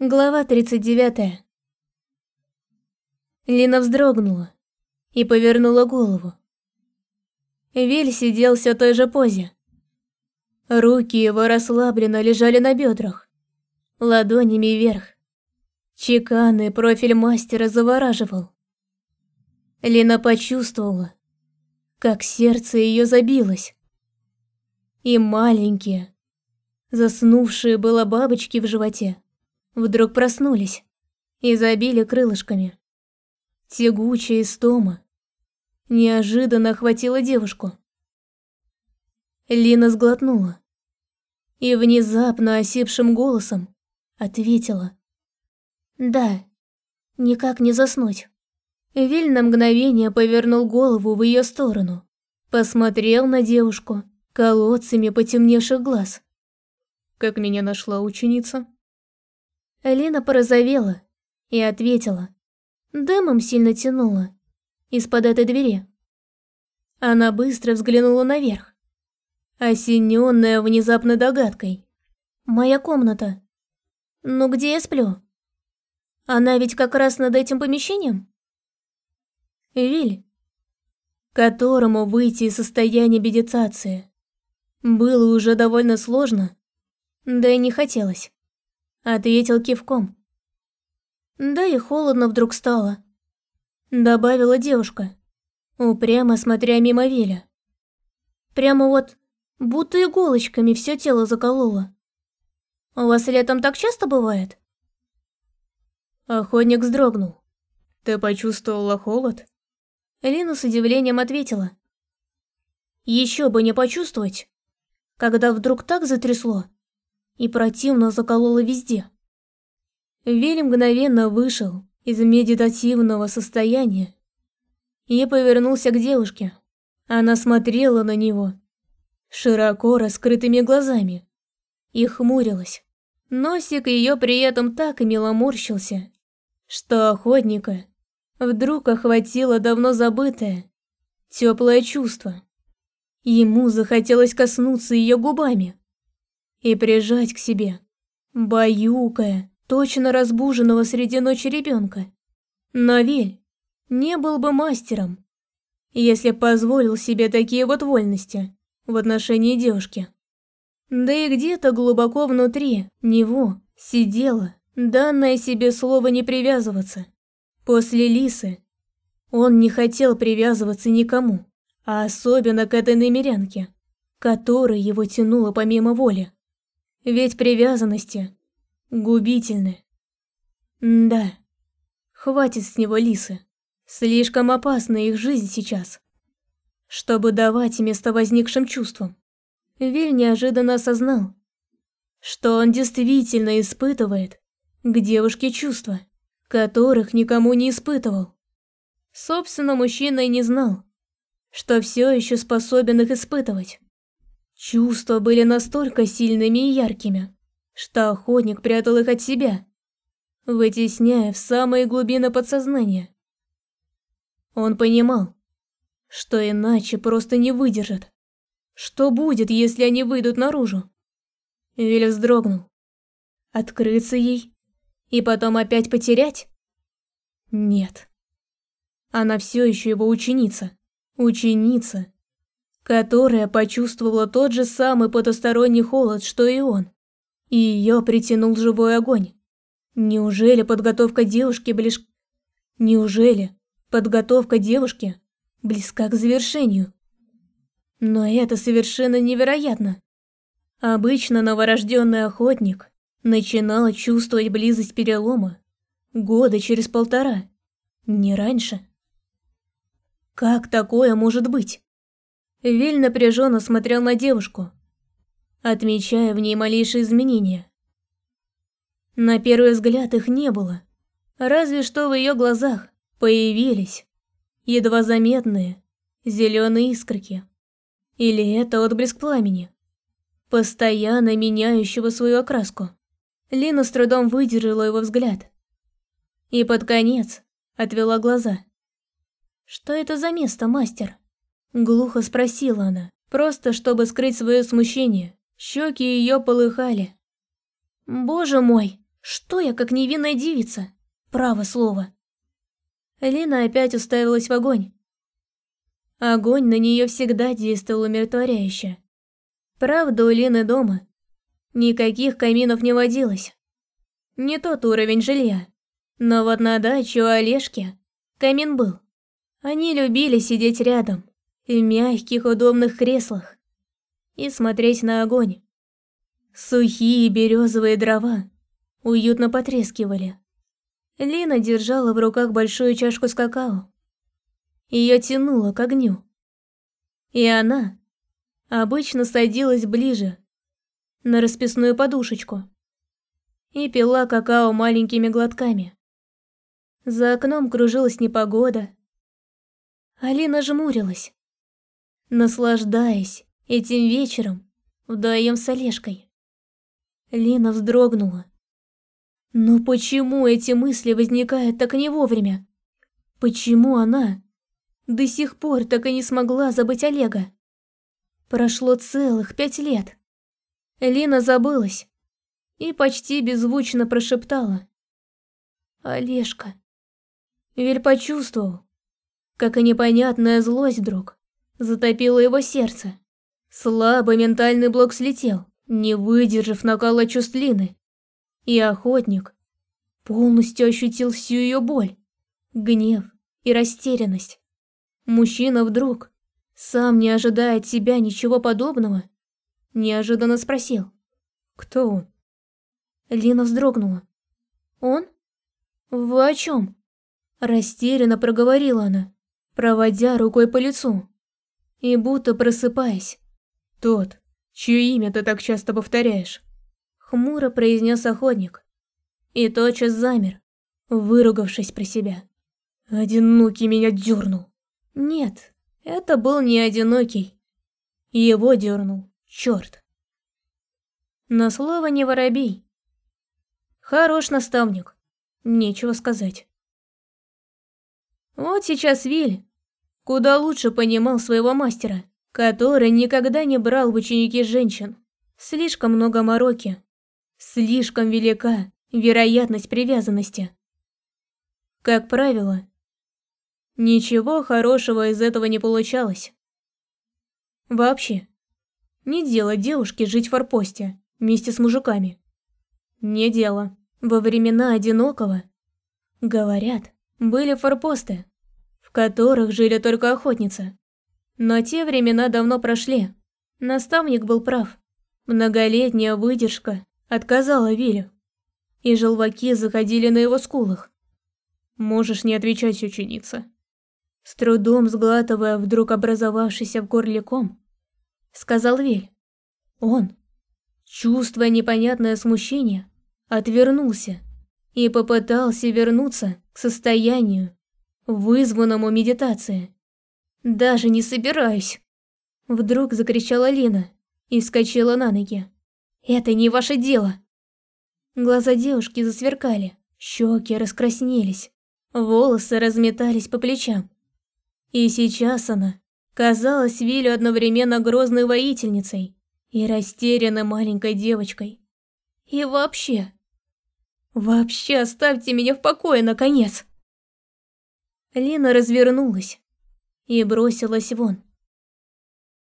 Глава 39. Лина вздрогнула и повернула голову. Виль сидел все той же позе. Руки его расслабленно лежали на бедрах, ладонями вверх. Чеканный профиль мастера завораживал. Лина почувствовала, как сердце ее забилось. И маленькие, заснувшие было бабочки в животе, вдруг проснулись и забили крылышками. Тягучая истома неожиданно охватила девушку. Лина сглотнула и внезапно осипшим голосом ответила. «Да, никак не заснуть». Виль на мгновение повернул голову в ее сторону, посмотрел на девушку колодцами потемневших глаз. «Как меня нашла ученица?» Лина порозовела и ответила. Дымом сильно тянула из-под этой двери. Она быстро взглянула наверх, осененная внезапной догадкой. «Моя комната. Ну где я сплю? Она ведь как раз над этим помещением?» Виль, которому выйти из состояния медитации было уже довольно сложно, да и не хотелось ответил кивком. Да и холодно вдруг стало, добавила девушка, упрямо смотря мимо Виля. Прямо вот, будто иголочками все тело закололо. У вас летом так часто бывает? Охотник вздрогнул. Ты почувствовала холод? Лина с удивлением ответила. Еще бы не почувствовать, когда вдруг так затрясло, и противно заколола везде. Виль мгновенно вышел из медитативного состояния и повернулся к девушке. Она смотрела на него широко раскрытыми глазами и хмурилась. Носик ее при этом так мило морщился, что охотника вдруг охватило давно забытое, теплое чувство. Ему захотелось коснуться ее губами, и прижать к себе, баюкая точно разбуженного среди ночи ребенка. Но Виль не был бы мастером, если позволил себе такие вот вольности в отношении девушки. Да и где-то глубоко внутри него сидело данное себе слово не привязываться. После Лисы он не хотел привязываться никому, а особенно к этой намерянке, которая его тянула помимо воли. Ведь привязанности губительны. М да, хватит с него лисы. Слишком опасна их жизнь сейчас, чтобы давать место возникшим чувствам. Виль неожиданно осознал, что он действительно испытывает к девушке чувства, которых никому не испытывал. Собственно, мужчина и не знал, что все еще способен их испытывать. Чувства были настолько сильными и яркими, что охотник прятал их от себя, вытесняя в самые глубины подсознания. Он понимал, что иначе просто не выдержит. Что будет, если они выйдут наружу? Виль вздрогнул. Открыться ей и потом опять потерять? Нет. Она все еще его ученица. Ученица, которая почувствовала тот же самый потусторонний холод, что и он. И ее притянул живой огонь. Неужели подготовка девушки ближ... Неужели подготовка девушки близка к завершению? Но это совершенно невероятно. Обычно новорожденный охотник начинал чувствовать близость перелома года через полтора, не раньше. Как такое может быть? Виль напряженно смотрел на девушку, отмечая в ней малейшие изменения. На первый взгляд их не было, разве что в ее глазах появились едва заметные зеленые искорки. Или это отблеск пламени, постоянно меняющего свою окраску. Лина с трудом выдержала его взгляд и под конец отвела глаза. «Что это за место, мастер?» Глухо спросила она, просто чтобы скрыть свое смущение. Щеки ее полыхали. «Боже мой, Что я, как невинная девица? Право слово. Лина опять уставилась в огонь. Огонь на нее всегда действовал умиротворяюще. Правда, у Лины дома никаких каминов не водилось. Не тот уровень жилья. Но вот на даче у Олежки камин был. Они любили сидеть рядом, в мягких удобных креслах, и смотреть на огонь. Сухие березовые дрова уютно потрескивали. Лина держала в руках большую чашку с какао. Ее тянуло к огню. И она обычно садилась ближе, на расписную подушечку, и пила какао маленькими глотками. За окном кружилась непогода. Алина жмурилась, наслаждаясь этим вечером вдвоем с Олежкой. Лина вздрогнула. Но почему эти мысли возникают так не вовремя? Почему она до сих пор так и не смогла забыть Олега? Прошло целых пять лет. Лина забылась и почти беззвучно прошептала. «Олежка». Виль почувствовал, как и непонятная злость вдруг затопила его сердце. Слабый ментальный блок слетел, не выдержав накала чувств Лины. И охотник полностью ощутил всю ее боль, гнев и растерянность. Мужчина вдруг, сам не ожидая от себя ничего подобного, неожиданно спросил. «Кто он?» Лина вздрогнула. «Он? Вы о чем?» Растерянно проговорила она, проводя рукой по лицу. И будто просыпаясь. «Тот, чье имя ты так часто повторяешь?» Хмуро произнес охотник. И тотчас замер, выругавшись про себя. «Одинокий меня дернул». Нет, это был не одинокий. Его дернул, черт. Но слово не воробей. Хорош наставник, нечего сказать. Вот сейчас Виль куда лучше понимал своего мастера, который никогда не брал в ученики женщин. Слишком много мороки, слишком велика вероятность привязанности. Как правило, ничего хорошего из этого не получалось. Вообще, не дело девушке жить в форпосте вместе с мужиками. Не дело. Во времена одинокого, говорят, были форпосты, в которых жили только охотницы. Но те времена давно прошли. Наставник был прав. Многолетняя выдержка отказала Вилю. И желваки заходили на его скулах. Можешь не отвечать, ученица. С трудом сглатывая вдруг образовавшийся в горле ком, сказал Виль. Он, чувствуя непонятное смущение, отвернулся и попытался вернуться к состоянию, вызванному медитацией. «Даже не собираюсь!» Вдруг закричала Лина и вскочила на ноги. «Это не ваше дело!» Глаза девушки засверкали, щеки раскраснелись, волосы разметались по плечам. И сейчас она казалась Вилю одновременно грозной воительницей и растерянной маленькой девочкой. И вообще, Вообще оставьте меня в покое, наконец!» Лина развернулась и бросилась вон.